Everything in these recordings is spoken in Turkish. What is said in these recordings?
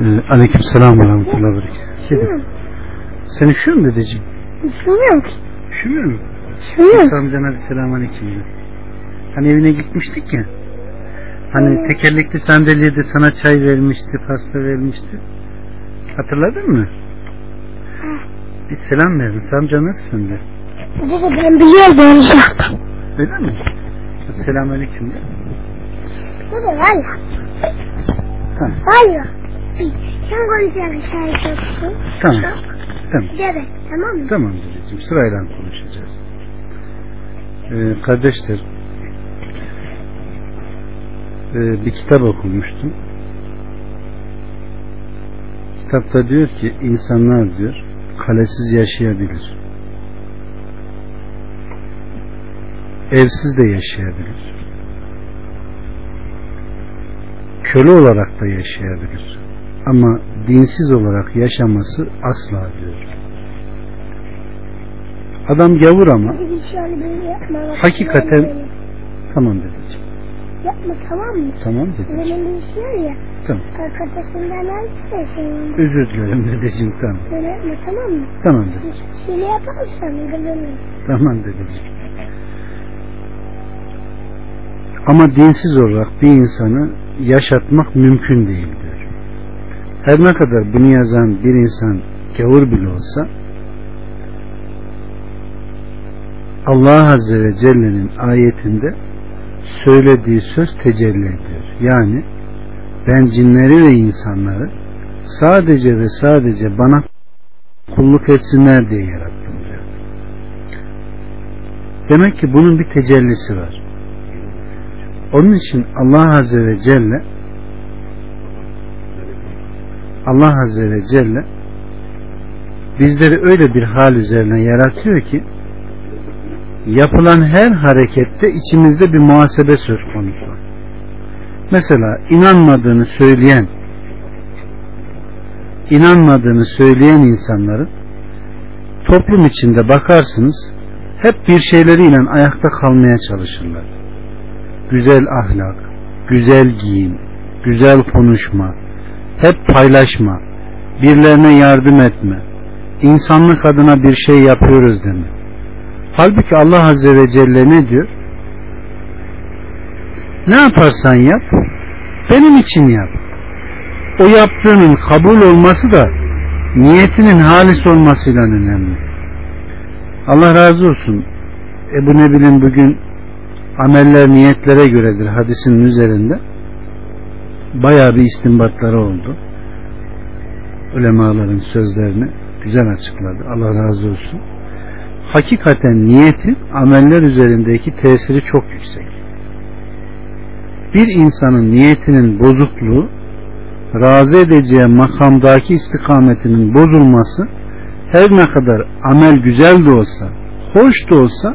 Ee, aleyküm selam ve rahmetullahi ve berekatuhu. Sen üşüyor musun dedeciğim? Üşümüyorum ki. Üşümüyor mu? Üşümüyorum. Amcana bir selam aleyküm. Hani evine gitmiştik ya. Hani tekerlekli sandalyede sana çay vermişti, pasta vermişti. Hatırladın mı? Bir selam verdin. Sen amca nasılsın de. Dede ben biliyorum böyle şey. Öyle mi? Hadi selam aleyküm de. Dede valla. Tamam. Sen konuşacak yoksun. Tamam. Tamam. Dede tamam mı? Tamam dedeciğim. Sırayla konuşacağız. Ee, kardeşler e, bir kitap okumuştum. Kitapta diyor ki insanlar diyor kalesiz yaşayabilir. Evsiz de yaşayabilir. Köle olarak da yaşayabilir. Ama dinsiz olarak yaşaması asla diyor. Adam gavur ama Hakikaten- tamam dedeciğim. Yapma tamam mı? Tamam dedeciğim. Benim ya. Tamam. Arkadaşından almışsın. Özür dilerim dedeciğim tamam. Böyle yapma tamam mı? Tamam dedeciğim. Şöyle yaparsan gülümü. Tamam dedeciğim. Ama dinsiz olarak bir insanı yaşatmak mümkün değil. Her ne kadar bunu yazan bir insan gavur bile olsa Allah Azze ve Celle'nin ayetinde söylediği söz tecelli ediyor. Yani ben cinleri ve insanları sadece ve sadece bana kulluk etsinler diye yarattım diyor. Demek ki bunun bir tecellisi var. Onun için Allah Azze ve Celle Allah Azze ve Celle bizleri öyle bir hal üzerine yaratıyor ki yapılan her harekette içimizde bir muhasebe söz konusu. Mesela inanmadığını söyleyen inanmadığını söyleyen insanların toplum içinde bakarsınız hep bir şeyleriyle ayakta kalmaya çalışırlar. Güzel ahlak, güzel giyim, güzel konuşma, hep paylaşma, birilerine yardım etme, insanlık adına bir şey yapıyoruz deme. Halbuki Allah Azze ve Celle ne diyor? Ne yaparsan yap, benim için yap. O yaptığının kabul olması da niyetinin halis olmasıyla önemli. Allah razı olsun. Ebu Nebil'in bugün ameller niyetlere göredir hadisinin üzerinde bayağı bir istinbatları oldu. Ulemaların sözlerini güzel açıkladı. Allah razı olsun. Hakikaten niyetin ameller üzerindeki tesiri çok yüksek. Bir insanın niyetinin bozukluğu razı edeceği makamdaki istikametinin bozulması her ne kadar amel güzel de olsa, hoş da olsa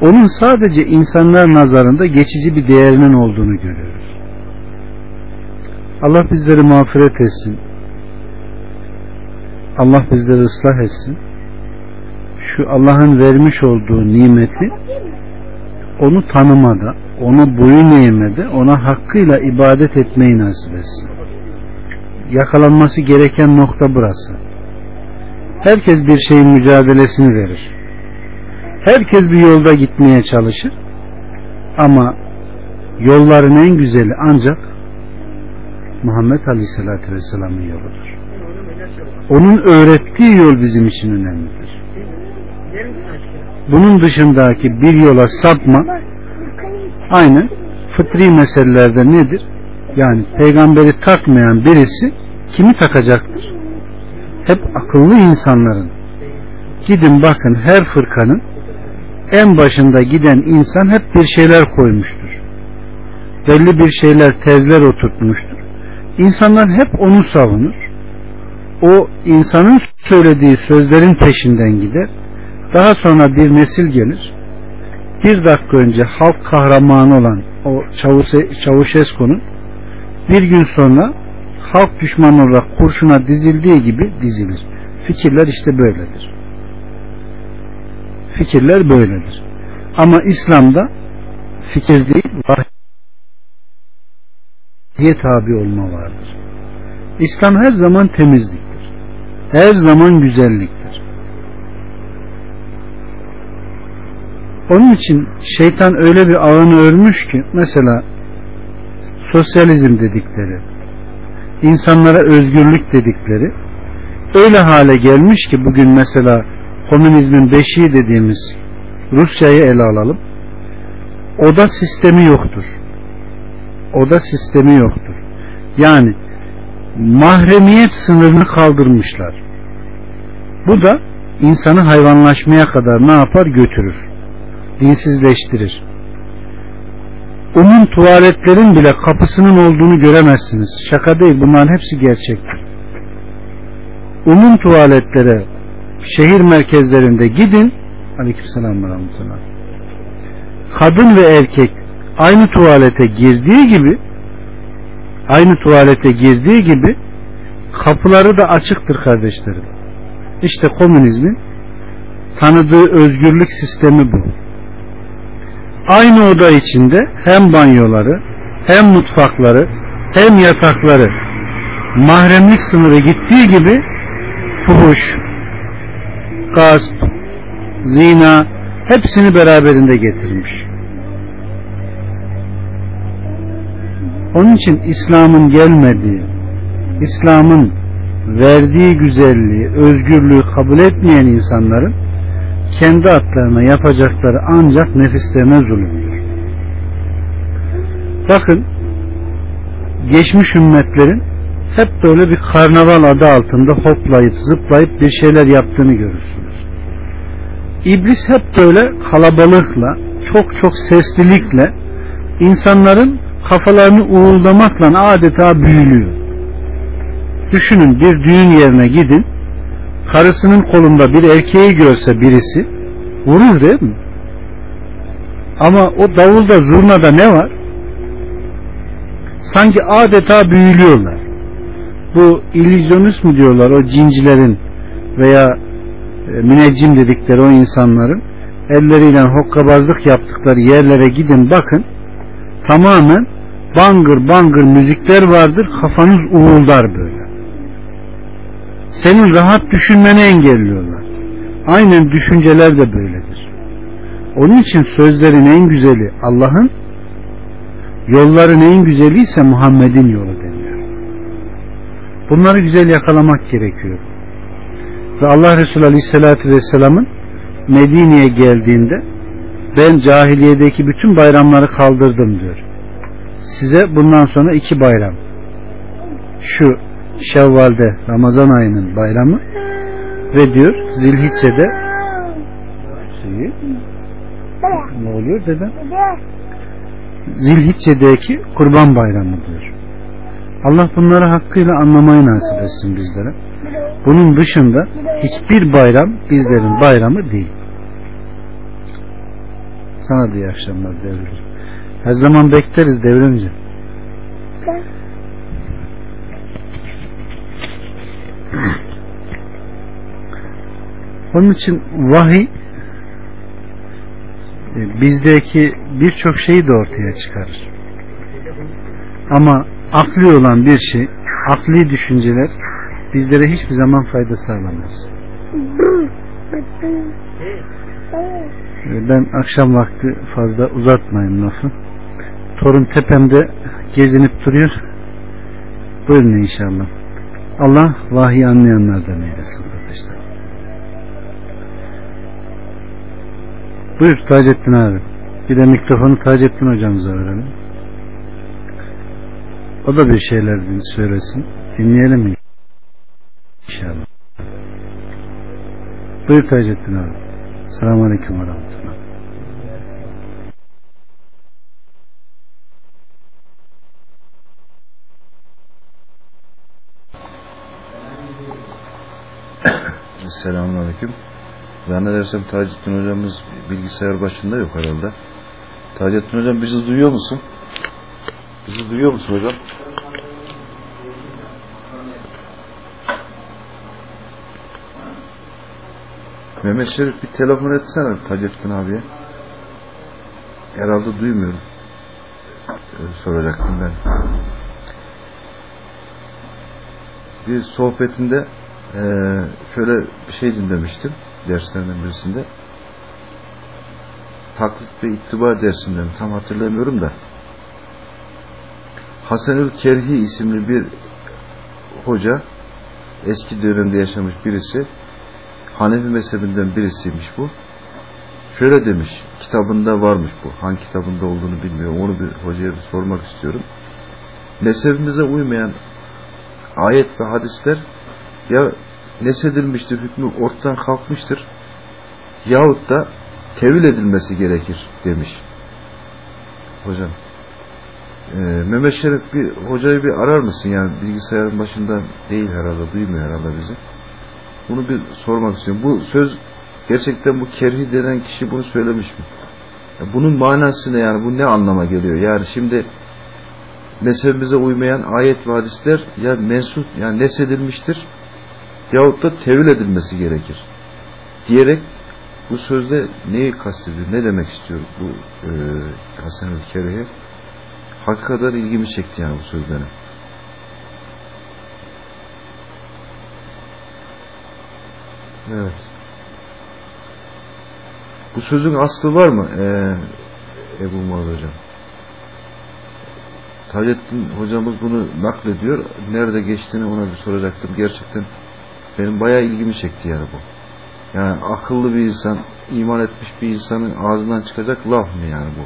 onun sadece insanlar nazarında geçici bir değerinin olduğunu görüyoruz. Allah bizleri mağfiret etsin. Allah bizleri ıslah etsin. Şu Allah'ın vermiş olduğu nimeti onu tanımada, onu boyun eğmede, ona hakkıyla ibadet etmeyi nasip etsin. Yakalanması gereken nokta burası. Herkes bir şeyin mücadelesini verir. Herkes bir yolda gitmeye çalışır. Ama yolların en güzeli ancak Muhammed Aleyhisselatü Vesselam'ın yoludur. Onun öğrettiği yol bizim için önemlidir. Bunun dışındaki bir yola sapma aynı fıtri meselelerde nedir? Yani peygamberi takmayan birisi kimi takacaktır? Hep akıllı insanların. Gidin bakın her fırkanın en başında giden insan hep bir şeyler koymuştur. Belli bir şeyler tezler oturtmuştur. İnsanlar hep onu savunur. O insanın söylediği sözlerin peşinden gider. Daha sonra bir nesil gelir. Bir dakika önce halk kahramanı olan o Çavuşesko'nun bir gün sonra halk düşmanı olarak kurşuna dizildiği gibi dizilir. Fikirler işte böyledir. Fikirler böyledir. Ama İslam'da fikir değil, vahye tabi olma vardır. İslam her zaman temizliktir. Her zaman güzelliktir. Onun için şeytan öyle bir ağını örmüş ki mesela sosyalizm dedikleri, insanlara özgürlük dedikleri öyle hale gelmiş ki bugün mesela komünizmin beşiği dediğimiz Rusya'yı ele alalım. Oda sistemi yoktur. Oda sistemi yoktur. Yani mahremiyet sınırını kaldırmışlar. Bu da insanı hayvanlaşmaya kadar ne yapar götürür. Dinsizleştirir. Umum tuvaletlerin bile kapısının olduğunu göremezsiniz. Şaka değil bunların hepsi gerçektir. Umum tuvaletlere şehir merkezlerinde gidin Aleykümselam ve. Kadın ve erkek aynı tuvalete girdiği gibi aynı tuvalete girdiği gibi kapıları da açıktır kardeşlerim. İşte komünizmin tanıdığı özgürlük sistemi bu. Aynı oda içinde hem banyoları, hem mutfakları, hem yatakları mahremlik sınırı gittiği gibi fuhuş, gasp, zina hepsini beraberinde getirmiş. Onun için İslam'ın gelmediği, İslam'ın verdiği güzelliği, özgürlüğü kabul etmeyen insanların kendi atlarına yapacakları ancak nefislerine zulümdür. Bakın geçmiş ümmetlerin hep böyle bir karnaval adı altında hoplayıp zıplayıp bir şeyler yaptığını görürsünüz. İblis hep böyle kalabalıkla, çok çok seslilikle insanların kafalarını uğuldamakla adeta büyülüyor. Düşünün bir düğün yerine gidin, karısının kolunda bir erkeği görse birisi vurur değil mi? Ama o davulda zurnada ne var? Sanki adeta büyülüyorlar. Bu illüzyonist mi diyorlar o cincilerin veya e, müneccim dedikleri o insanların elleriyle hokkabazlık yaptıkları yerlere gidin bakın tamamen bangır bangır müzikler vardır kafanız uğuldar böyle. Senin rahat düşünmeni engelliyorlar. Aynen düşünceler de böyledir. Onun için sözlerin en güzeli Allah'ın yolların en güzeli ise Muhammed'in yolu deniyor. Bunları güzel yakalamak gerekiyor. Ve Allah Resulü Aleyhisselatü Vesselam'ın Medine'ye geldiğinde ben cahiliyedeki bütün bayramları kaldırdım diyor. Size bundan sonra iki bayram. Şu Şevval'de Ramazan ayının bayramı ve diyor Zilhicce'de şeyi, ne oluyor dedem? Zilhicce'deki kurban bayramı diyor. Allah bunları hakkıyla anlamayı nasip etsin bizlere. Bunun dışında hiçbir bayram bizlerin bayramı değil. Sana da iyi akşamlar devrim. Her zaman bekleriz devrimci. Onun için vahiy e, bizdeki birçok şeyi de ortaya çıkarır. Ama akli olan bir şey, akli düşünceler bizlere hiçbir zaman fayda sağlamaz. Ben akşam vakti fazla uzatmayayım lafı. Torun tepemde gezinip duruyor. Buyurun inşallah. Allah vahiy anlayanlardan eylesin kardeşler. Buyur Taceddin abi. Bir de mikrofonu Taceddin hocamıza verelim. O da bir şeyler söylesin. Dinleyelim mi? İnşallah. Buyur Taceddin abi. Selamun Aleyküm ve Rahmetullah. Selamun Aleyküm. Zannedersem Taceddin hocamız bilgisayar başında yok herhalde. Taceddin hocam bizi duyuyor musun? Bizi duyuyor musun hocam? Mehmet Şerif bir telefon etsene Taceddin abiye. Herhalde duymuyorum. Öyle soracaktım ben. bir sohbetinde e, şöyle bir şey dinlemiştim derslerden birisinde. Taklit ve ittiba dersinden tam hatırlamıyorum da Hasanül Kerhi isimli bir hoca eski dönemde yaşamış birisi Hanefi mezhebinden birisiymiş bu. Şöyle demiş, kitabında varmış bu. Hangi kitabında olduğunu bilmiyorum. Onu bir hocaya bir sormak istiyorum. Mezhebimize uymayan ayet ve hadisler ya nesedilmiştir, hükmü ortadan kalkmıştır yahut da tevil edilmesi gerekir demiş. Hocam. Ee, Mehmet Şerif bir hocayı bir arar mısın? Yani bilgisayarın başında değil herhalde, duymuyor herhalde bizi. Bunu bir sormak istiyorum. Bu söz gerçekten bu kerhi denen kişi bunu söylemiş mi? Bunun manası ne yani? Bu ne anlama geliyor? Yani şimdi mezhebimize uymayan ayet ve hadisler ya mensup yani nesedilmiştir yahut da tevil edilmesi gerekir. Diyerek bu sözde neyi kastediyor? Ne demek istiyor bu e, Hasan-ül Kerhi? Hakikaten ilgimi çekti yani bu sözlerine. Evet. Bu sözün aslı var mı ee, Ebu Muhammed Hocam? Taceddin hocamız bunu naklediyor. Nerede geçtiğini ona bir soracaktım. Gerçekten benim bayağı ilgimi çekti yani bu. Yani akıllı bir insan, iman etmiş bir insanın ağzından çıkacak laf mı yani bu?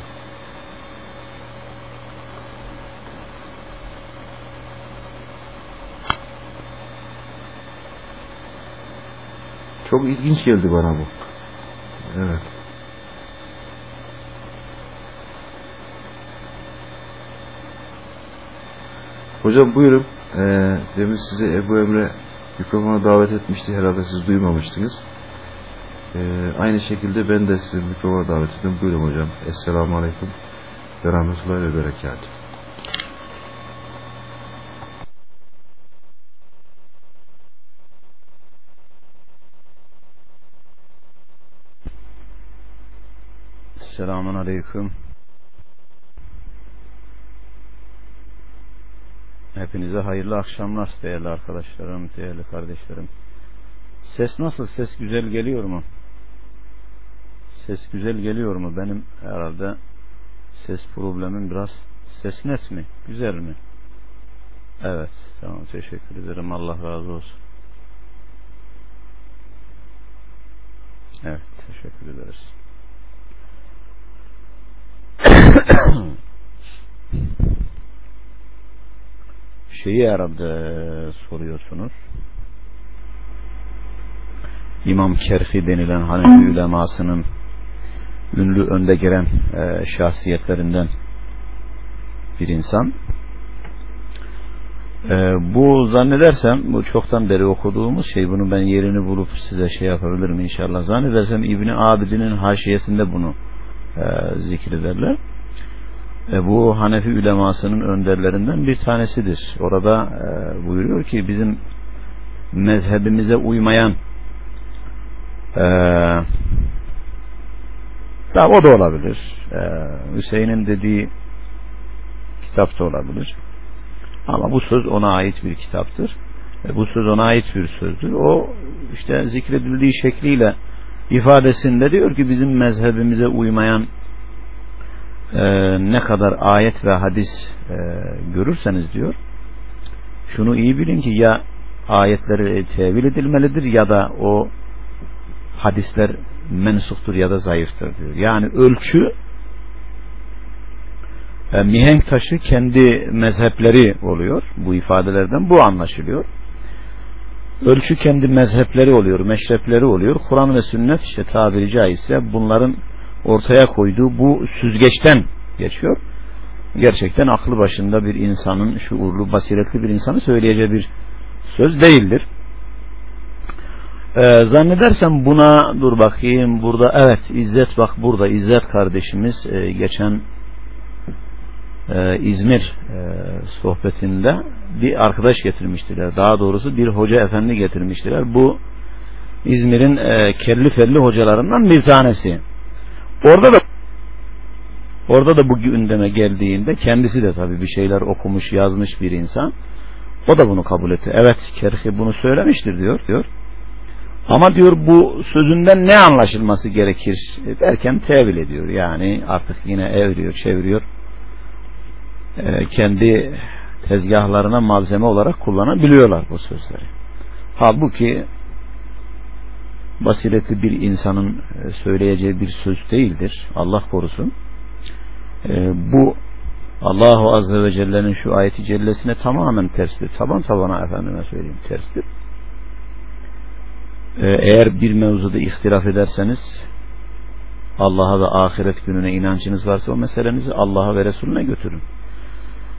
Çok ilginç geldi bana bu. Evet. Hocam buyurun. Ee, demin size Ebu Emre mikrofona davet etmişti. Herhalde siz duymamıştınız. Ee, aynı şekilde ben de sizi mikrofona davet ettim. Buyurun hocam. Esselamu Aleyküm ve Rahmetullahi ve Berekatuhu. Selamun Aleyküm. Hepinize hayırlı akşamlar değerli arkadaşlarım, değerli kardeşlerim. Ses nasıl? Ses güzel geliyor mu? Ses güzel geliyor mu? Benim herhalde ses problemim biraz ses net mi? Güzel mi? Evet, tamam teşekkür ederim. Allah razı olsun. Evet, teşekkür ederiz. Şeyi herhalde soruyorsunuz. İmam Kerfi denilen Hanefi ulemasının ünlü önde gelen e, şahsiyetlerinden bir insan. E, bu zannedersem bu çoktan beri okuduğumuz şey bunu ben yerini bulup size şey yapabilirim inşallah. Zannedersem İbni Abidin'in haşiyesinde bunu e, zikrederler. E, bu Hanefi ulemasının önderlerinden bir tanesidir. Orada e, buyuruyor ki bizim mezhebimize uymayan e, da o da olabilir. E, Hüseyin'in dediği kitap da olabilir. Ama bu söz ona ait bir kitaptır. E, bu söz ona ait bir sözdür. O işte zikredildiği şekliyle ifadesinde diyor ki bizim mezhebimize uymayan e, ne kadar ayet ve hadis e, görürseniz diyor şunu iyi bilin ki ya ayetleri tevil edilmelidir ya da o hadisler mensuktur ya da zayıftır diyor. Yani ölçü e, mihenk taşı kendi mezhepleri oluyor bu ifadelerden bu anlaşılıyor ölçü kendi mezhepleri oluyor, meşrepleri oluyor. Kur'an ve sünnet işte tabiri caizse bunların ortaya koyduğu bu süzgeçten geçiyor. Gerçekten aklı başında bir insanın, şuurlu, basiretli bir insanı söyleyeceği bir söz değildir. Ee, zannedersem buna dur bakayım burada evet İzzet bak burada İzzet kardeşimiz e, geçen e, İzmir e, sohbetinde bir arkadaş getirmiştiler. Daha doğrusu bir hoca efendi getirmiştiler. Bu İzmir'in e, kelli felli hocalarından bir tanesi. Orada da orada da bu gündeme geldiğinde kendisi de tabii bir şeyler okumuş yazmış bir insan. O da bunu kabul etti. Evet Kerhi bunu söylemiştir diyor. diyor. Ama diyor bu sözünden ne anlaşılması gerekir derken tevil ediyor. Yani artık yine evriyor, çeviriyor. Ee, kendi tezgahlarına malzeme olarak kullanabiliyorlar bu sözleri. Halbuki basiretli bir insanın e, söyleyeceği bir söz değildir. Allah korusun. Ee, bu Allahu Azze ve Celle'nin şu ayeti cellesine tamamen terstir. Taban tabana efendime söyleyeyim terstir. Eğer bir mevzuda ihtilaf ederseniz Allah'a ve ahiret gününe inancınız varsa o meselenizi Allah'a ve Resulüne götürün.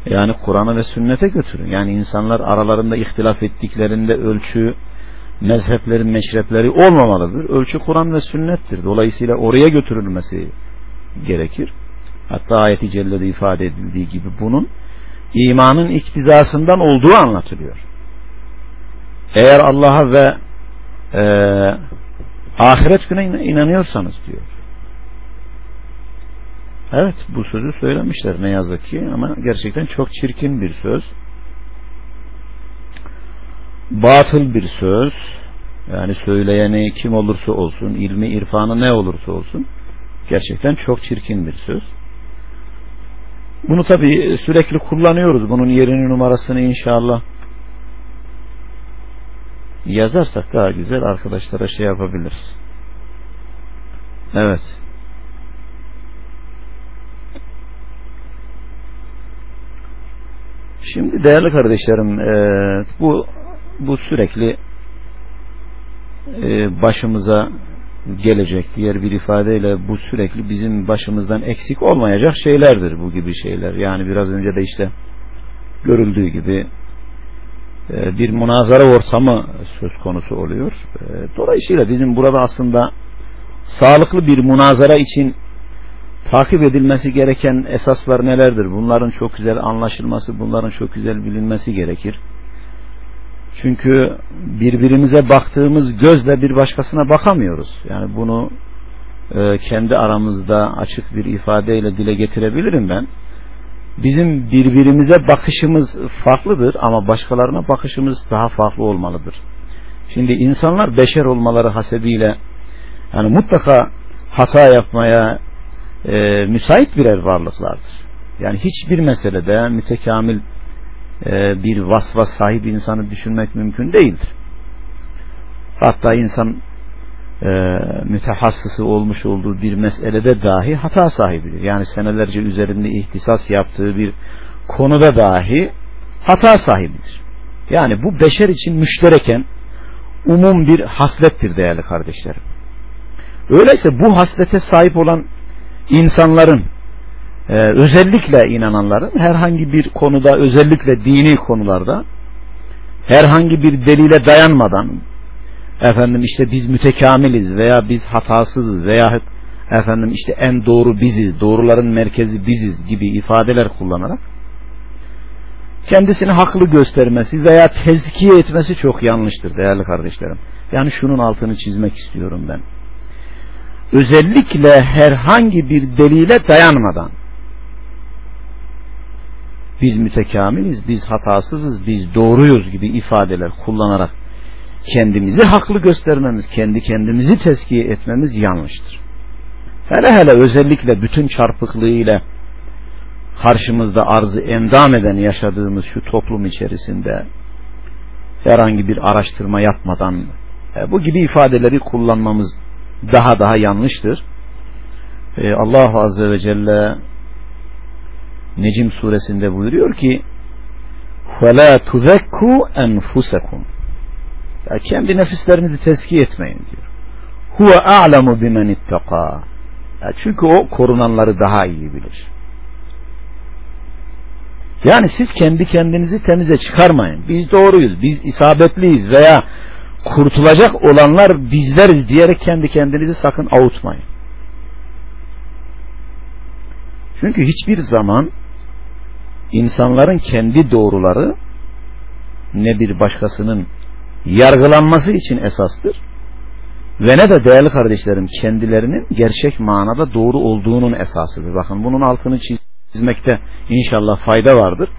Yani Kur'an'a ve sünnete götürün. Yani insanlar aralarında ihtilaf ettiklerinde ölçü mezheplerin meşrepleri olmamalıdır. Ölçü Kur'an ve sünnettir. Dolayısıyla oraya götürülmesi gerekir. Hatta ayeti cellede ifade edildiği gibi bunun imanın iktizasından olduğu anlatılıyor. Eğer Allah'a ve e, ahiret güne inanıyorsanız diyor. Evet bu sözü söylemişler ne yazık ki ama gerçekten çok çirkin bir söz. Batıl bir söz. Yani söyleyeni kim olursa olsun, ilmi irfanı ne olursa olsun gerçekten çok çirkin bir söz. Bunu tabi sürekli kullanıyoruz. Bunun yerini numarasını inşallah yazarsak daha güzel arkadaşlara şey yapabiliriz. Evet. Şimdi değerli kardeşlerim e, bu bu sürekli e, başımıza gelecek diğer bir ifadeyle bu sürekli bizim başımızdan eksik olmayacak şeylerdir bu gibi şeyler. Yani biraz önce de işte görüldüğü gibi e, bir münazara ortamı söz konusu oluyor. Dolayısıyla bizim burada aslında sağlıklı bir münazara için takip edilmesi gereken esaslar nelerdir? Bunların çok güzel anlaşılması, bunların çok güzel bilinmesi gerekir. Çünkü birbirimize baktığımız gözle bir başkasına bakamıyoruz. Yani bunu e, kendi aramızda açık bir ifadeyle dile getirebilirim ben. Bizim birbirimize bakışımız farklıdır ama başkalarına bakışımız daha farklı olmalıdır. Şimdi insanlar beşer olmaları hasebiyle yani mutlaka hata yapmaya e, müsait birer varlıklardır. Yani hiçbir meselede mütekamil e, bir vasfa sahip insanı düşünmek mümkün değildir. Hatta insan e, mütehassısı olmuş olduğu bir meselede dahi hata sahibidir. Yani senelerce üzerinde ihtisas yaptığı bir konuda dahi hata sahibidir. Yani bu beşer için müştereken umum bir haslettir değerli kardeşlerim. Öyleyse bu haslete sahip olan insanların e, özellikle inananların herhangi bir konuda özellikle dini konularda herhangi bir delile dayanmadan efendim işte biz mütekamiliz veya biz hatasızız veya efendim işte en doğru biziz, doğruların merkezi biziz gibi ifadeler kullanarak kendisini haklı göstermesi veya tezkiye etmesi çok yanlıştır değerli kardeşlerim. Yani şunun altını çizmek istiyorum ben. Özellikle herhangi bir delile dayanmadan biz mütekamiliz, biz hatasızız, biz doğruyuz gibi ifadeler kullanarak kendimizi haklı göstermemiz, kendi kendimizi tezkiye etmemiz yanlıştır. Hele hele özellikle bütün çarpıklığıyla karşımızda arzı endam eden yaşadığımız şu toplum içerisinde herhangi bir araştırma yapmadan e, bu gibi ifadeleri kullanmamız daha daha yanlıştır. E, Allah Azze ve Celle Necim suresinde buyuruyor ki وَلَا تُذَكُّوا أَنْفُسَكُمْ ya kendi nefislerinizi tezkiye etmeyin diyor. Huve a'lemu bimen ittaka. Çünkü o korunanları daha iyi bilir. Yani siz kendi kendinizi temize çıkarmayın. Biz doğruyuz, biz isabetliyiz veya kurtulacak olanlar bizleriz diyerek kendi kendinizi sakın avutmayın. Çünkü hiçbir zaman insanların kendi doğruları ne bir başkasının yargılanması için esastır ve ne de değerli kardeşlerim kendilerinin gerçek manada doğru olduğunun esasıdır. Bakın bunun altını çizmekte inşallah fayda vardır.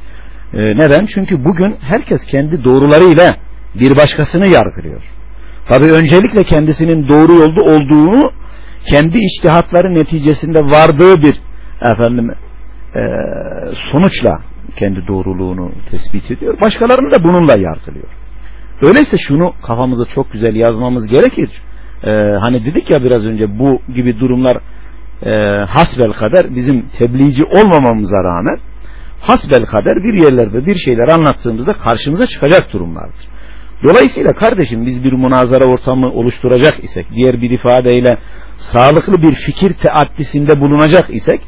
E, neden? Çünkü bugün herkes kendi doğrularıyla bir başkasını yargılıyor. Tabi öncelikle kendisinin doğru yolda olduğunu kendi iştihatları neticesinde vardığı bir efendim e, sonuçla kendi doğruluğunu tespit ediyor. Başkalarını da bununla yargılıyor. Öyleyse şunu kafamıza çok güzel yazmamız gerekir. Ee, hani dedik ya biraz önce bu gibi durumlar e, hasbel kader bizim tebliğci olmamamıza rağmen hasbel kader bir yerlerde bir şeyler anlattığımızda karşımıza çıkacak durumlardır. Dolayısıyla kardeşim biz bir münazara ortamı oluşturacak isek, diğer bir ifadeyle sağlıklı bir fikir teaddisinde bulunacak isek,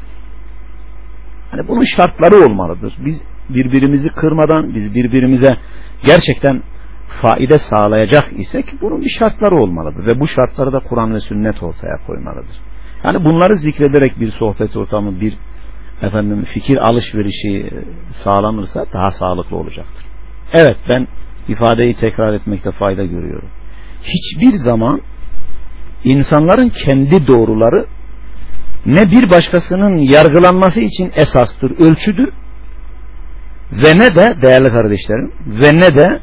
hani bunun şartları olmalıdır. Biz birbirimizi kırmadan, biz birbirimize gerçekten faide sağlayacak isek bunun bir şartları olmalıdır ve bu şartları da Kur'an ve sünnet ortaya koymalıdır. Yani bunları zikrederek bir sohbet ortamı, bir efendim fikir alışverişi sağlanırsa daha sağlıklı olacaktır. Evet ben ifadeyi tekrar etmekte fayda görüyorum. Hiçbir zaman insanların kendi doğruları ne bir başkasının yargılanması için esastır, ölçüdür ve ne de değerli kardeşlerim ve ne de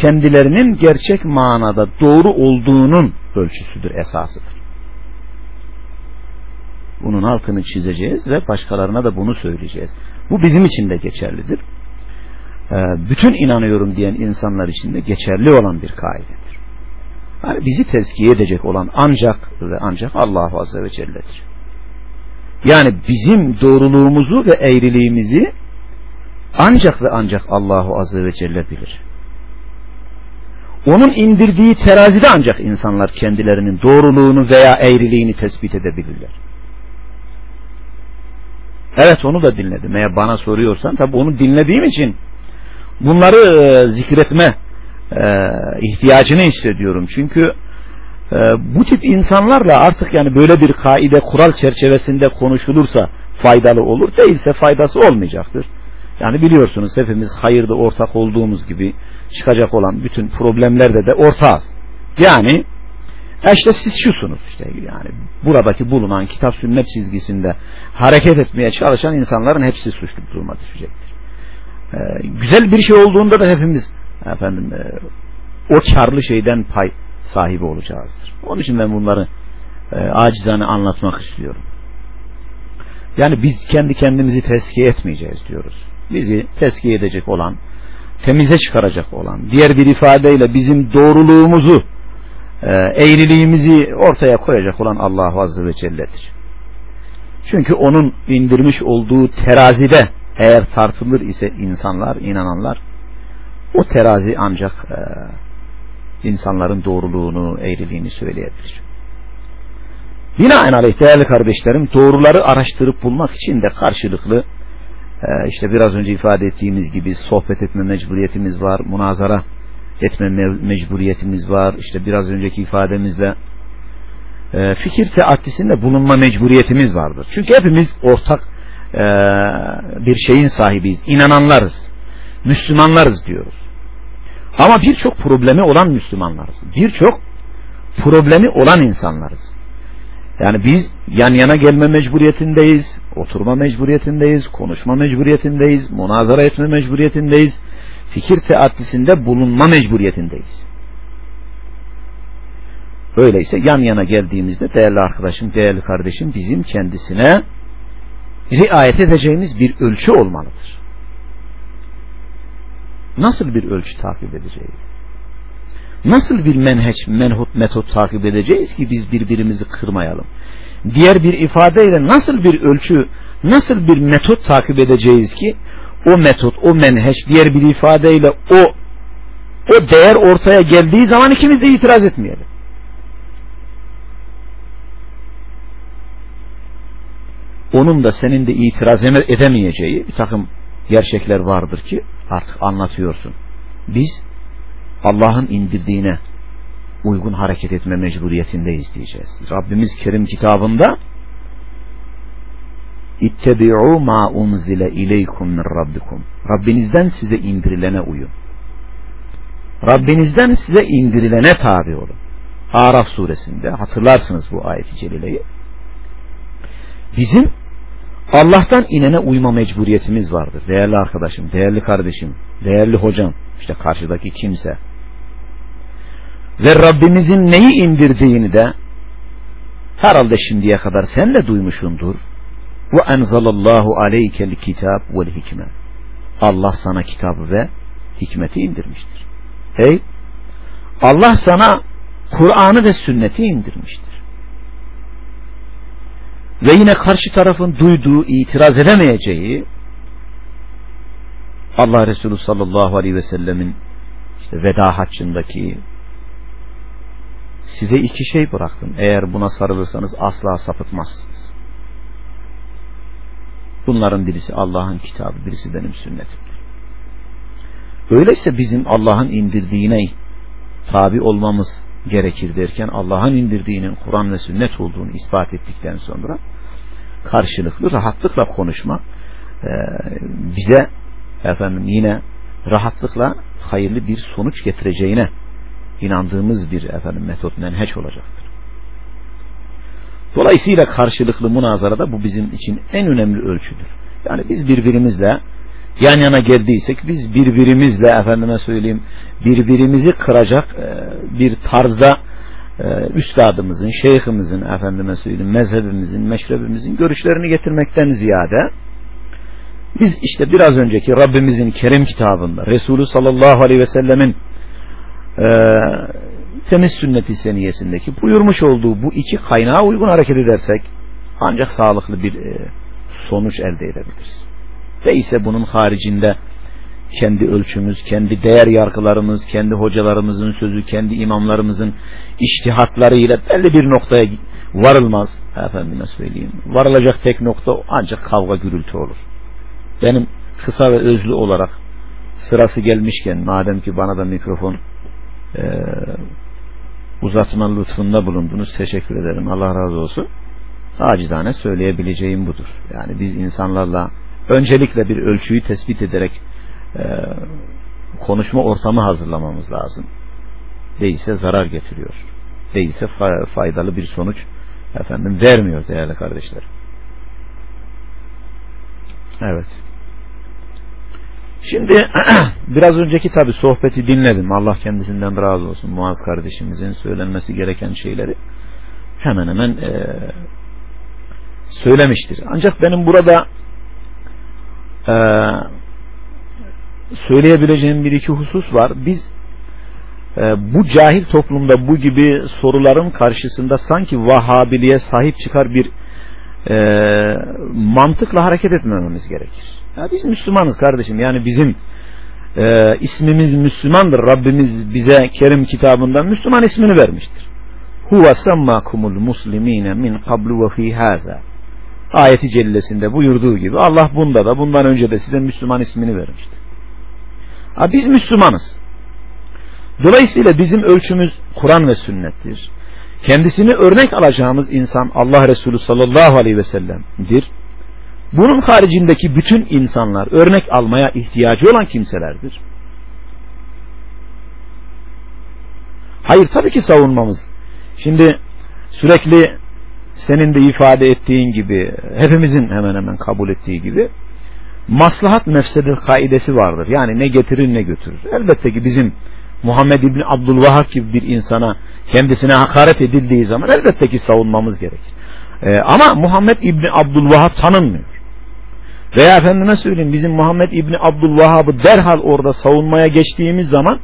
kendilerinin gerçek manada doğru olduğunun ölçüsüdür, esasıdır. Bunun altını çizeceğiz ve başkalarına da bunu söyleyeceğiz. Bu bizim için de geçerlidir. Ee, bütün inanıyorum diyen insanlar için de geçerli olan bir kaidedir. Yani bizi tezkiye edecek olan ancak ve ancak Allah Azze ve Celle'dir. Yani bizim doğruluğumuzu ve eğriliğimizi ancak ve ancak Allahu Azze ve Celle bilir. Onun indirdiği terazide ancak insanlar kendilerinin doğruluğunu veya eğriliğini tespit edebilirler. Evet onu da dinledim. Eğer bana soruyorsan tabi onu dinlediğim için bunları e, zikretme e, ihtiyacını hissediyorum. Çünkü e, bu tip insanlarla artık yani böyle bir kaide kural çerçevesinde konuşulursa faydalı olur. Değilse faydası olmayacaktır. Yani biliyorsunuz hepimiz hayırda ortak olduğumuz gibi çıkacak olan bütün problemlerde de ortağız. Yani işte siz şusunuz işte yani buradaki bulunan kitap sünnet çizgisinde hareket etmeye çalışan insanların hepsi suçlu duruma düşecektir. Ee, güzel bir şey olduğunda da hepimiz efendim e, o karlı şeyden pay sahibi olacağızdır. Onun için ben bunları e, acizane anlatmak istiyorum. Yani biz kendi kendimizi teskiye etmeyeceğiz diyoruz bizi teskiye edecek olan, temize çıkaracak olan, diğer bir ifadeyle bizim doğruluğumuzu, e, eğriliğimizi ortaya koyacak olan Allah Azze ve Celle'dir. Çünkü onun indirmiş olduğu terazide eğer tartılır ise insanlar, inananlar, o terazi ancak e, insanların doğruluğunu, eğriliğini söyleyebilir. Binaenaleyh değerli kardeşlerim doğruları araştırıp bulmak için de karşılıklı ee, işte biraz önce ifade ettiğimiz gibi sohbet etme mecburiyetimiz var, münazara etme mecburiyetimiz var. İşte biraz önceki ifademizle e, fikir teatisinde bulunma mecburiyetimiz vardır. Çünkü hepimiz ortak e, bir şeyin sahibiyiz. İnananlarız. Müslümanlarız diyoruz. Ama birçok problemi olan Müslümanlarız. Birçok problemi olan insanlarız. Yani biz yan yana gelme mecburiyetindeyiz, oturma mecburiyetindeyiz, konuşma mecburiyetindeyiz, münazara etme mecburiyetindeyiz, fikir teatisinde bulunma mecburiyetindeyiz. Öyleyse yan yana geldiğimizde değerli arkadaşım, değerli kardeşim bizim kendisine riayet edeceğimiz bir ölçü olmalıdır. Nasıl bir ölçü takip edeceğiz? Nasıl bir menheç, menhut metot takip edeceğiz ki biz birbirimizi kırmayalım? Diğer bir ifadeyle nasıl bir ölçü, nasıl bir metot takip edeceğiz ki o metot, o menheç, diğer bir ifadeyle o o değer ortaya geldiği zaman ikimiz de itiraz etmeyelim. Onun da senin de itiraz edemeyeceği bir takım gerçekler vardır ki artık anlatıyorsun. Biz Allah'ın indirdiğine uygun hareket etme mecburiyetindeyiz diyeceğiz. Rabbimiz Kerim kitabında İttebi'u ma unzile ileykum min rabbikum. Rabbinizden size indirilene uyun. Rabbinizden size indirilene tabi olun. Araf suresinde hatırlarsınız bu ayeti celileyi. Bizim Allah'tan inene uyma mecburiyetimiz vardır. Değerli arkadaşım, değerli kardeşim, değerli hocam, işte karşıdaki kimse. Ve Rabbimizin neyi indirdiğini de herhalde şimdiye kadar sen de duymuşundur. Ve enzalallahu aleykel kitap vel hikme. Allah sana kitabı ve hikmeti indirmiştir. Hey, Allah sana Kur'an'ı ve sünneti indirmiştir. Ve yine karşı tarafın duyduğu, itiraz edemeyeceği Allah Resulü sallallahu aleyhi ve sellemin işte veda haccındaki size iki şey bıraktım. Eğer buna sarılırsanız asla sapıtmazsınız. Bunların birisi Allah'ın kitabı, birisi benim sünnetimdir. Öyleyse bizim Allah'ın indirdiğine tabi olmamız gerekir derken Allah'ın indirdiğinin Kur'an ve sünnet olduğunu ispat ettikten sonra karşılıklı rahatlıkla konuşma e, bize efendim yine rahatlıkla hayırlı bir sonuç getireceğine inandığımız bir efendim metot menheç olacaktır. Dolayısıyla karşılıklı münazarada bu bizim için en önemli ölçüdür. Yani biz birbirimizle yan yana geldiysek biz birbirimizle efendime söyleyeyim birbirimizi kıracak bir tarzda üstadımızın, şeyhimizin efendime söyleyeyim mezhebimizin, meşrebimizin görüşlerini getirmekten ziyade biz işte biraz önceki Rabbimizin Kerim kitabında Resulü sallallahu aleyhi ve sellemin e, temiz sünneti seniyesindeki buyurmuş olduğu bu iki kaynağa uygun hareket edersek ancak sağlıklı bir e, sonuç elde edebiliriz. Ve ise bunun haricinde kendi ölçümüz, kendi değer yargılarımız, kendi hocalarımızın sözü, kendi imamlarımızın iştihatlarıyla belli bir noktaya varılmaz. Efendime söyleyeyim. Varılacak tek nokta ancak kavga gürültü olur. Benim kısa ve özlü olarak sırası gelmişken madem ki bana da mikrofon e, uzatma lütfunda bulundunuz teşekkür ederim Allah razı olsun acizane söyleyebileceğim budur yani biz insanlarla öncelikle bir ölçüyü tespit ederek e, konuşma ortamı hazırlamamız lazım değilse zarar getiriyor değilse faydalı bir sonuç efendim vermiyor değerli kardeşler evet Şimdi biraz önceki tabi sohbeti dinledim. Allah kendisinden razı olsun. Muaz kardeşimizin söylenmesi gereken şeyleri hemen hemen e, söylemiştir. Ancak benim burada e, söyleyebileceğim bir iki husus var. Biz e, bu cahil toplumda bu gibi soruların karşısında sanki Vahabiliğe sahip çıkar bir e, mantıkla hareket etmememiz gerekir. Ya biz Müslümanız kardeşim. Yani bizim e, ismimiz Müslümandır. Rabbimiz bize Kerim kitabından Müslüman ismini vermiştir. Huve semmakumul muslimine min kablu ve fi haza. Ayeti cellesinde buyurduğu gibi Allah bunda da bundan önce de size Müslüman ismini vermiştir. Ha, biz Müslümanız. Dolayısıyla bizim ölçümüz Kur'an ve sünnettir. Kendisini örnek alacağımız insan Allah Resulü sallallahu aleyhi ve sellem'dir. Bunun haricindeki bütün insanlar örnek almaya ihtiyacı olan kimselerdir. Hayır tabii ki savunmamız. Şimdi sürekli senin de ifade ettiğin gibi hepimizin hemen hemen kabul ettiği gibi maslahat mefsedet kaidesi vardır. Yani ne getirir ne götürür. Elbette ki bizim Muhammed İbni Abdülvahhab gibi bir insana kendisine hakaret edildiği zaman elbette ki savunmamız gerekir. Ee, ama Muhammed İbni Abdülvahhab tanınmıyor. Veya efendime söyleyeyim bizim Muhammed İbni Abdülvahhab'ı derhal orada savunmaya geçtiğimiz zaman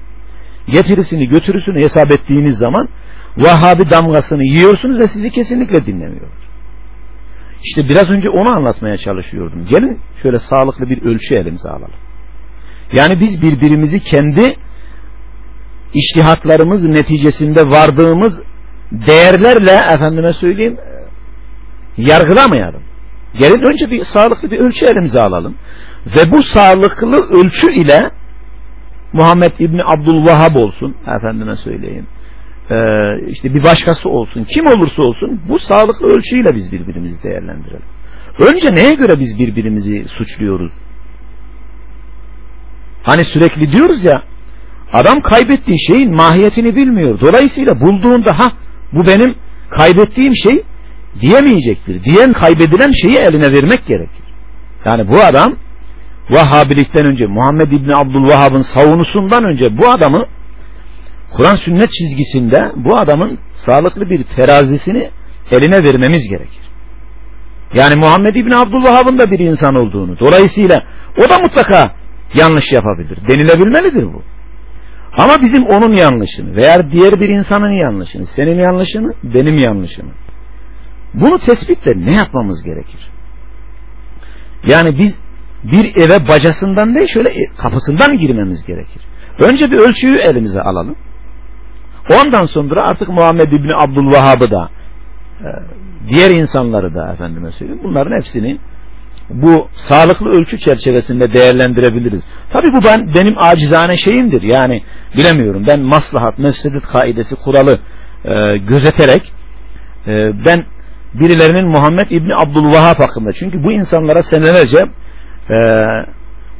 getirisini götürüsünü hesap ettiğiniz zaman Vahhabi damgasını yiyorsunuz ve sizi kesinlikle dinlemiyorlar. İşte biraz önce onu anlatmaya çalışıyordum. Gelin şöyle sağlıklı bir ölçü elimize alalım. Yani biz birbirimizi kendi iştihatlarımız neticesinde vardığımız değerlerle efendime söyleyeyim yargılamayalım. Gelin önce bir sağlıklı bir ölçü elimize alalım. Ve bu sağlıklı ölçü ile Muhammed İbni Abdülvahhab olsun efendime söyleyeyim işte bir başkası olsun kim olursa olsun bu sağlıklı ölçüyle biz birbirimizi değerlendirelim. Önce neye göre biz birbirimizi suçluyoruz? Hani sürekli diyoruz ya adam kaybettiği şeyin mahiyetini bilmiyor. Dolayısıyla bulduğunda ha bu benim kaybettiğim şey diyemeyecektir. Diyen kaybedilen şeyi eline vermek gerekir. Yani bu adam Vahhabilikten önce Muhammed İbni Abdülvahhab'ın savunusundan önce bu adamı Kur'an sünnet çizgisinde bu adamın sağlıklı bir terazisini eline vermemiz gerekir. Yani Muhammed İbni Abdülvahhab'ın da bir insan olduğunu dolayısıyla o da mutlaka yanlış yapabilir. Denilebilmelidir bu. Ama bizim onun yanlışını veya diğer bir insanın yanlışını, senin yanlışını, benim yanlışını. Bunu tespitle ne yapmamız gerekir? Yani biz bir eve bacasından değil şöyle kapısından girmemiz gerekir. Önce bir ölçüyü elimize alalım. Ondan sonra artık Muhammed İbni Abdülvahhab'ı da e, diğer insanları da efendime söyleyeyim bunların hepsini bu sağlıklı ölçü çerçevesinde değerlendirebiliriz. Tabi bu ben benim acizane şeyimdir. Yani bilemiyorum. Ben maslahat, mefsedet kaidesi kuralı e, gözeterek e, ben birilerinin Muhammed İbni Abdülvahhab hakkında çünkü bu insanlara senelerce e,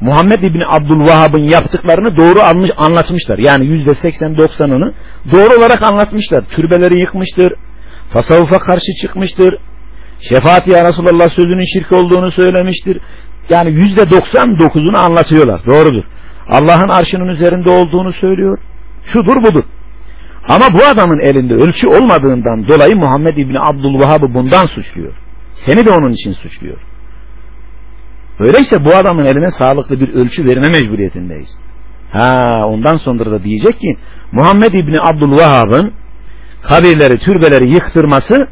Muhammed İbni Abdülvahhab'ın yaptıklarını doğru anlatmışlar. Yani yüzde seksen doksanını doğru olarak anlatmışlar. Türbeleri yıkmıştır. Tasavvufa karşı çıkmıştır. Şefaat ya Resulallah sözünün şirk olduğunu söylemiştir. Yani yüzde doksan dokuzunu anlatıyorlar. Doğrudur. Allah'ın arşının üzerinde olduğunu söylüyor. Şudur budur. Ama bu adamın elinde ölçü olmadığından dolayı Muhammed İbni Abdülvahhab'ı bundan suçluyor. Seni de onun için suçluyor. Öyleyse bu adamın eline sağlıklı bir ölçü verme mecburiyetindeyiz. Ha ondan sonra da diyecek ki Muhammed İbni Abdülvahhab'ın kabirleri, türbeleri yıktırması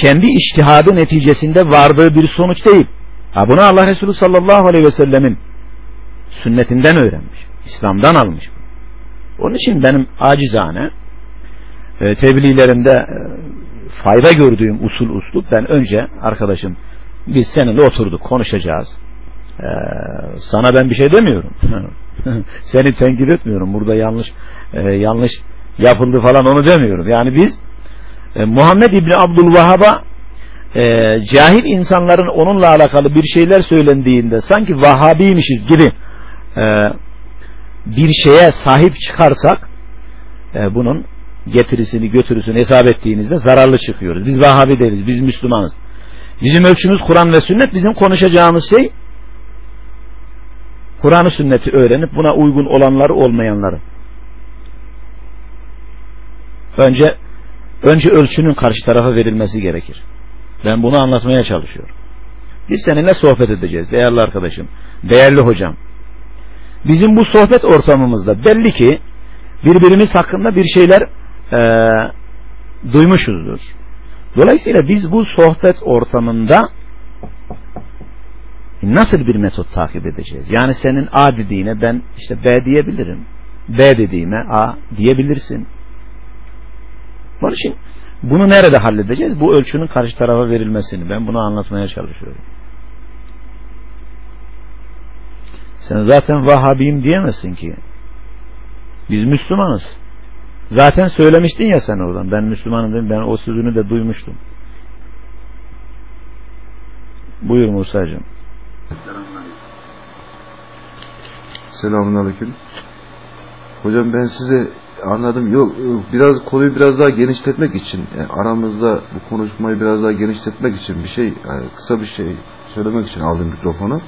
kendi iştihadı neticesinde vardığı bir sonuç değil. Ha bunu Allah Resulü sallallahu aleyhi ve sellemin sünnetinden öğrenmiş. İslam'dan almış. Onun için benim acizane e, tebliğlerimde e, fayda gördüğüm usul uslup ben önce arkadaşım biz seninle oturduk konuşacağız. Ee, sana ben bir şey demiyorum. Seni tenkit etmiyorum. Burada yanlış e, yanlış yapıldı falan onu demiyorum. Yani biz e, Muhammed İbni Abdülvahhab'a e, cahil insanların onunla alakalı bir şeyler söylendiğinde sanki Vahhabiymişiz gibi e, bir şeye sahip çıkarsak e, bunun getirisini götürüsünü hesap ettiğinizde zararlı çıkıyoruz. Biz Vahhabi değiliz. Biz Müslümanız. Bizim ölçümüz Kur'an ve sünnet. Bizim konuşacağımız şey Kur'an'ı sünneti öğrenip buna uygun olanları olmayanları. Önce önce ölçünün karşı tarafa verilmesi gerekir. Ben bunu anlatmaya çalışıyorum. Biz seninle sohbet edeceğiz değerli arkadaşım, değerli hocam. Bizim bu sohbet ortamımızda belli ki birbirimiz hakkında bir şeyler e, duymuşuzdur. Dolayısıyla biz bu sohbet ortamında nasıl bir metot takip edeceğiz? Yani senin A dediğine ben işte B diyebilirim. B dediğime A diyebilirsin. Onun için bunu nerede halledeceğiz? Bu ölçünün karşı tarafa verilmesini. Ben bunu anlatmaya çalışıyorum. Sen zaten Vahhabiyim diyemezsin ki. Biz Müslümanız. Zaten söylemiştin ya sen oradan. Ben Müslümanım dedim. Ben o sözünü de duymuştum. Buyur Musa'cığım. Selamun Aleyküm. Hocam ben size anladım. Yok biraz konuyu biraz daha genişletmek için yani aramızda bu konuşmayı biraz daha genişletmek için bir şey yani kısa bir şey söylemek için aldım mikrofonu.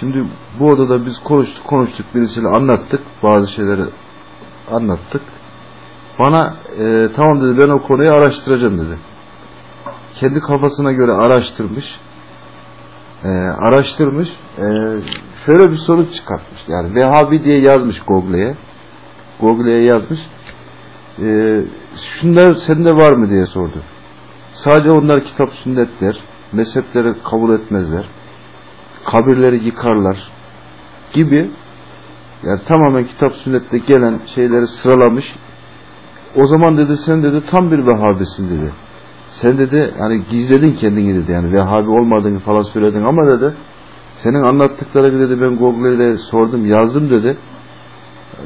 Şimdi bu odada biz konuştuk konuştuk birisiyle anlattık bazı şeyleri anlattık. Bana e, tamam dedi ben o konuyu araştıracağım dedi. Kendi kafasına göre araştırmış. E, araştırmış. E, şöyle bir sonuç çıkartmış. Yani Vehhabi diye yazmış Google'ye. Google'ye yazmış. E, şunlar sende var mı diye sordu. Sadece onlar kitap sünnetler. Mezhepleri kabul etmezler. Kabirleri yıkarlar. Gibi yani tamamen kitap sünnette gelen şeyleri sıralamış. O zaman dedi sen dedi tam bir Vehhabisin dedi. Sen dedi hani gizledin kendini dedi yani Vehhabi olmadığını falan söyledin ama dedi senin anlattıkları dedi ben Google ile sordum yazdım dedi.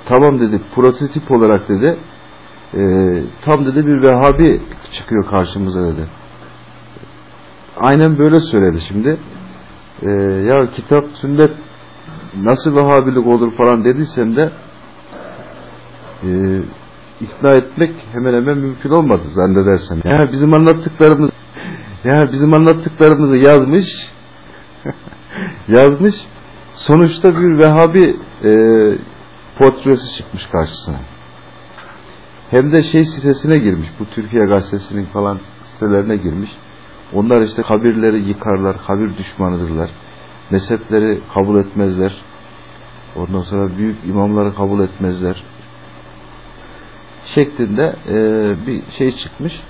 Tamam dedi prototip olarak dedi e, tam dedi bir Vehhabi çıkıyor karşımıza dedi. Aynen böyle söyledi şimdi. E, ya kitap sünnet nasıl Vahabilik olur falan dediysem de e, ikna etmek hemen hemen mümkün olmadı zannedersem. Yani bizim anlattıklarımız yani bizim anlattıklarımızı yazmış yazmış sonuçta bir Vehhabi e, portresi çıkmış karşısına. Hem de şey sitesine girmiş. Bu Türkiye gazetesinin falan sitelerine girmiş. Onlar işte kabirleri yıkarlar, kabir düşmanıdırlar. Mezhepleri kabul etmezler. Ondan sonra büyük imamları kabul etmezler. Şeklinde e, bir şey çıkmış.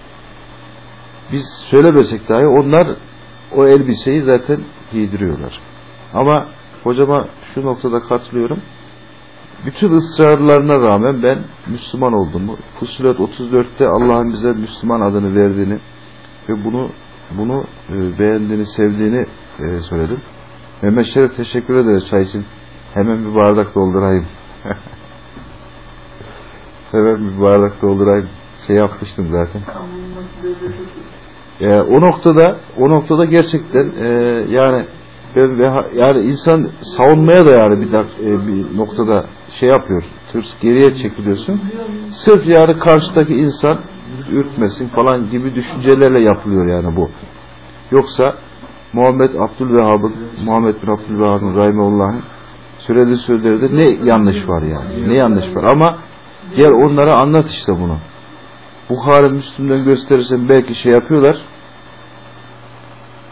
Biz söylemesek dahi onlar o elbiseyi zaten giydiriyorlar. Ama hocama şu noktada katılıyorum. Bütün ısrarlarına rağmen ben Müslüman olduğumu, Fusilet 34'te Allah'ın bize Müslüman adını verdiğini ve bunu bunu e, beğendiğini, sevdiğini e, söyledim. Mehmet Şerif teşekkür ederiz çay için. Hemen bir bardak doldurayım. Hemen bir bardak doldurayım. Şey yapmıştım zaten. E, o noktada o noktada gerçekten e, yani ben ve yani insan savunmaya da yani bir, dak, e, bir noktada şey yapıyor. Tırs geriye çekiliyorsun. Sırf yani karşıdaki insan ürtmesin falan gibi düşüncelerle yapılıyor yani bu. Yoksa Muhammed Abdülvehhab'ın Muhammed bin Abdülvehhab'ın Rahimehullah'ın söylediği sözlerde ne yanlış var yani. Ne yanlış var ama gel onlara anlat işte bunu. Bukhari Müslüm'den gösterirsen belki şey yapıyorlar.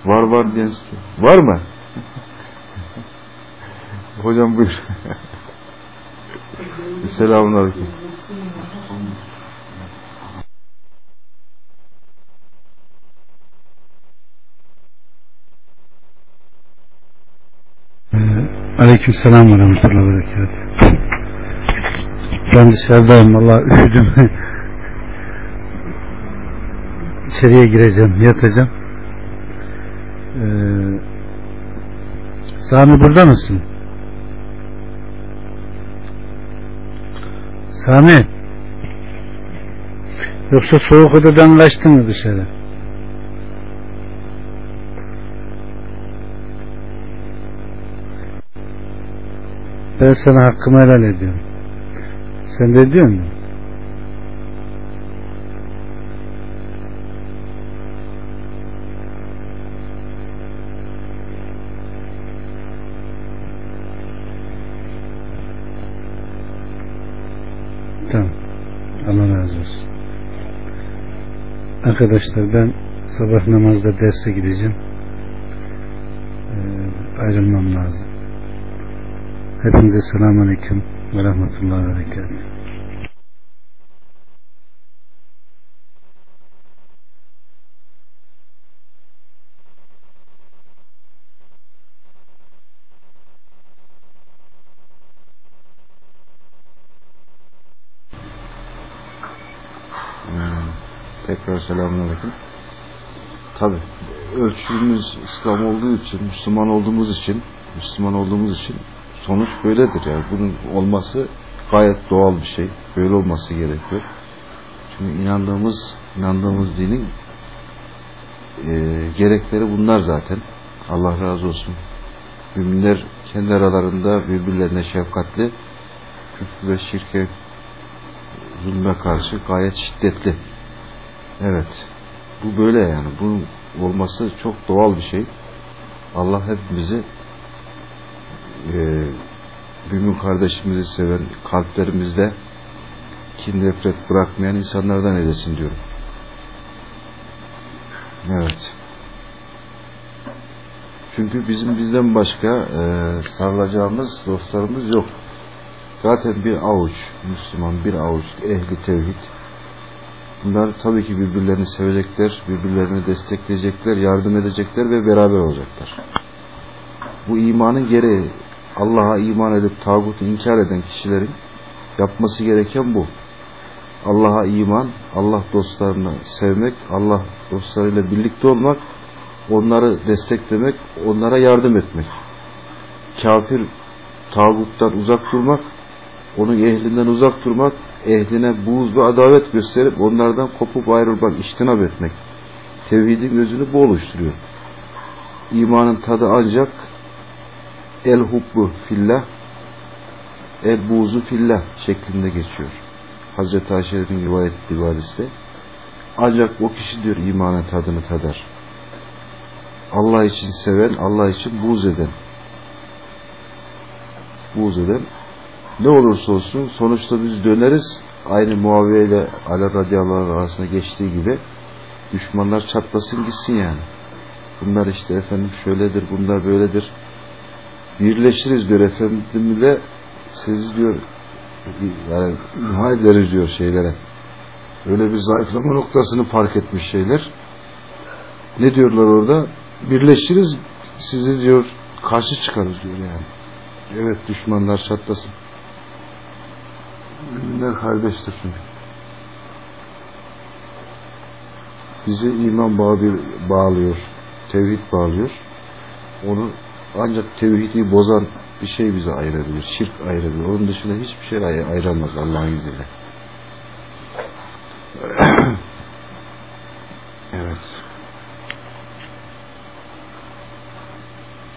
Var var diyen var mı? Hocam buyur. Selamun Aleyküm. Aleyküm selam ve rahmetullahi ve berekatuhu. Ben dışarıdayım. Allah üşüdüm. İçeriye gireceğim. Yatacağım. Ee, Sami burada mısın? Sami Yoksa soğuk odadan kaçtın mı dışarı? Ben sana hakkımı helal ediyorum. Sen de diyor musun? Allah razı olsun. Arkadaşlar ben sabah namazda derse gideceğim. Ee, ayrılmam lazım. Hepinize selamun aleyküm ve rahmetullahi ve berekatuhu. Tekrar selamünaleyküm. Tabi ölçümüz İslam olduğu için, Müslüman olduğumuz için, Müslüman olduğumuz için sonuç böyledir yani. Bunun olması gayet doğal bir şey. Böyle olması gerekiyor. Çünkü inandığımız, inandığımız dinin e, gerekleri bunlar zaten. Allah razı olsun. Müminler kendi aralarında birbirlerine şefkatli, küfür ve şirke zulme karşı gayet şiddetli. Evet. Bu böyle yani. Bunun olması çok doğal bir şey. Allah hepimizi e, mümin kardeşimizi seven, kalplerimizde kin nefret bırakmayan insanlardan eylesin diyorum. Evet. Çünkü bizim bizden başka e, sarılacağımız dostlarımız yok. Zaten bir avuç Müslüman, bir avuç ehli tevhid. Bunlar tabii ki birbirlerini sevecekler, birbirlerini destekleyecekler, yardım edecekler ve beraber olacaklar. Bu imanın gereği Allah'a iman edip tağutu inkar eden kişilerin yapması gereken bu. Allah'a iman, Allah dostlarını sevmek, Allah dostlarıyla birlikte olmak, onları desteklemek, onlara yardım etmek. Kafir tağuttan uzak durmak, onun ehlinden uzak durmak, ehline buğz ve adavet gösterip onlardan kopup ayrılmak, iştinab etmek. Tevhidin gözünü bu oluşturuyor. İmanın tadı ancak el hubbu fillah el buzu fillah şeklinde geçiyor. Hazreti Ayşe'nin rivayet ettiği ancak o kişi diyor imanın tadını tadar. Allah için seven, Allah için buğz eden. Buğz eden. Ne olursa olsun sonuçta biz döneriz. Aynı Muaviye ile Ali radıyallahu arasında geçtiği gibi düşmanlar çatlasın gitsin yani. Bunlar işte efendim şöyledir, bunlar böyledir. Birleşiriz diyor efendimle siz diyor yani imha ederiz diyor şeylere. Öyle bir zayıflama noktasını fark etmiş şeyler. Ne diyorlar orada? Birleşiriz sizi diyor karşı çıkarız diyor yani. Evet düşmanlar çatlasın. Müminler kardeştir çünkü. Bizi iman bağı bir bağlıyor. Tevhid bağlıyor. Onu ancak tevhidi bozan bir şey bizi ayırabilir. Şirk ayırabilir. Onun dışında hiçbir şey ay- ayıramaz Allah'ın izniyle. evet.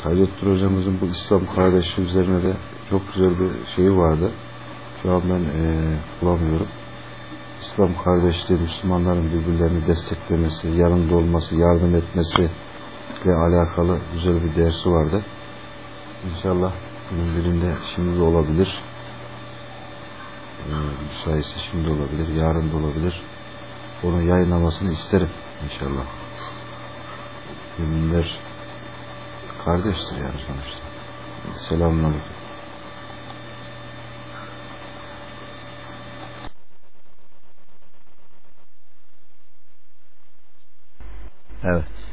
Taceddin hocamızın bu İslam kardeşi üzerine de çok güzel bir şeyi vardı. Şu an ben eee, bulamıyorum. İslam kardeşliği Müslümanların birbirlerini desteklemesi, yanında olması, yardım etmesi ile alakalı güzel bir dersi vardı. İnşallah bunun birinde şimdi de olabilir. Ee, müsaitse şimdi olabilir, yarın da olabilir. Onun yayınlamasını isterim inşallah. Müminler kardeştir yani sonuçta. Selamun Evet.